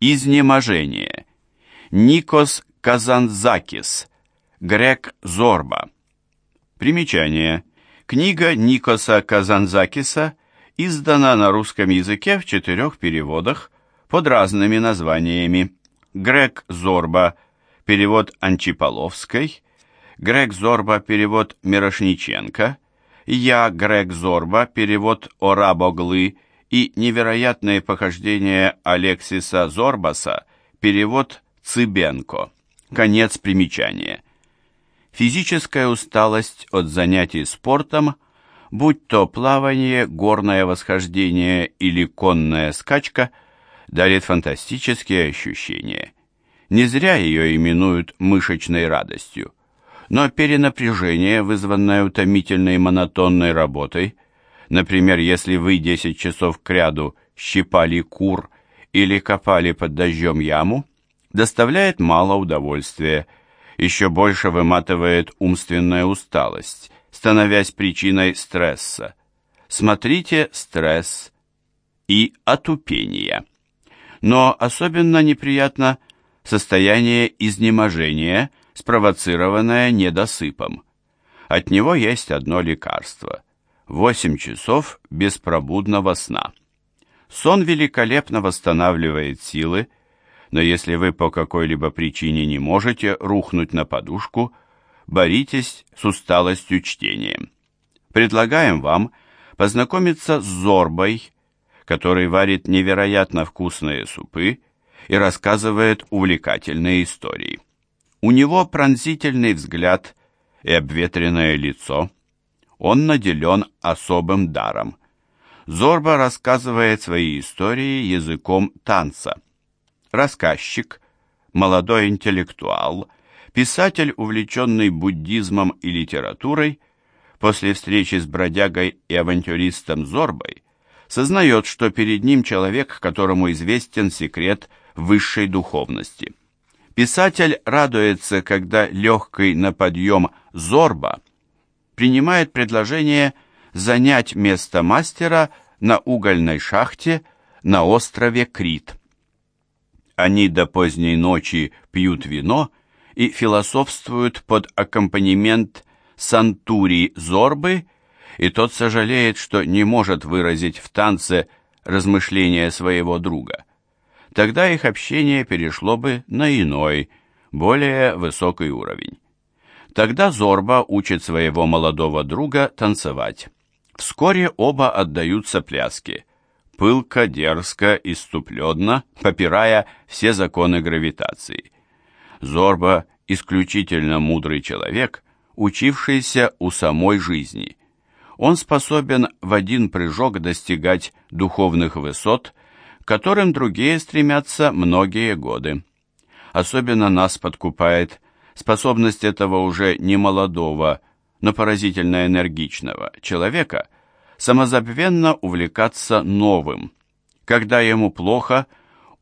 Изнеможение. Никос Казанзакис. Грек Зорба. Примечание. Книга Никоса Казанзакиса издана на русском языке в четырех переводах под разными названиями. Грек Зорба, перевод Анчиполовской, Грек Зорба, перевод Мирошниченко, Я Грек Зорба, перевод Орабоглы и Невероятные похождения Алексиса Зорбаса, перевод Цыбенко. Конец примечания. Физическая усталость от занятий спортом, будь то плавание, горное восхождение или конная скачка, дарит фантастические ощущения. Не зря ее именуют мышечной радостью. Но перенапряжение, вызванное утомительной монотонной работой, например, если вы 10 часов кряду щипали кур или копали под дождем яму, доставляет мало удовольствия, еще больше выматывает умственная усталость, становясь причиной стресса. Смотрите стресс и отупение. Но особенно неприятно состояние изнеможения, спровоцированное недосыпом. От него есть одно лекарство – 8 часов беспробудного сна. Сон великолепно восстанавливает силы, но если вы по какой-либо причине не можете рухнуть на подушку, боритесь с усталостью чтением. Предлагаем вам познакомиться с Зорбой, который варит невероятно вкусные супы и рассказывает увлекательные истории. У него пронзительный взгляд и обветренное лицо. Он наделен особым даром. Зорба рассказывает свои истории языком танца рассказчик, молодой интеллектуал, писатель, увлеченный буддизмом и литературой, после встречи с бродягой и авантюристом Зорбой, сознает, что перед ним человек, которому известен секрет высшей духовности. Писатель радуется, когда легкий на подъем Зорба принимает предложение занять место мастера на угольной шахте на острове Крит. Они до поздней ночи пьют вино и философствуют под аккомпанемент сантури Зорбы, и тот сожалеет, что не может выразить в танце размышления своего друга. Тогда их общение перешло бы на иной, более высокий уровень. Тогда Зорба учит своего молодого друга танцевать. Вскоре оба отдаются пляске – пылко, дерзко, иступленно, попирая все законы гравитации. Зорба – исключительно мудрый человек, учившийся у самой жизни. Он способен в один прыжок достигать духовных высот, к которым другие стремятся многие годы. Особенно нас подкупает способность этого уже немолодого, но поразительно энергичного человека – самозабвенно увлекаться новым. Когда ему плохо,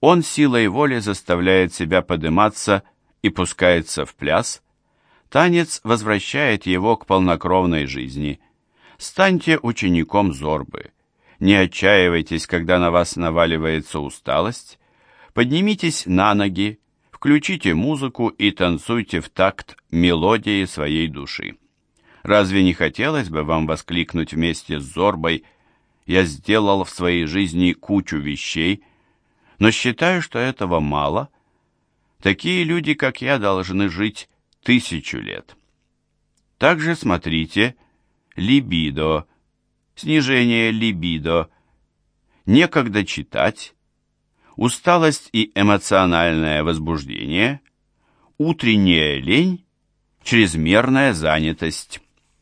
он силой воли заставляет себя подниматься и пускается в пляс. Танец возвращает его к полнокровной жизни. Станьте учеником Зорбы. Не отчаивайтесь, когда на вас наваливается усталость. Поднимитесь на ноги, включите музыку и танцуйте в такт мелодии своей души. Разве не хотелось бы вам воскликнуть вместе с Зорбой «Я сделал в своей жизни кучу вещей, но считаю, что этого мало. Такие люди, как я, должны жить тысячу лет». Также смотрите «Либидо», снижение либидо, некогда читать, усталость и эмоциональное возбуждение, утренняя лень, чрезмерная занятость.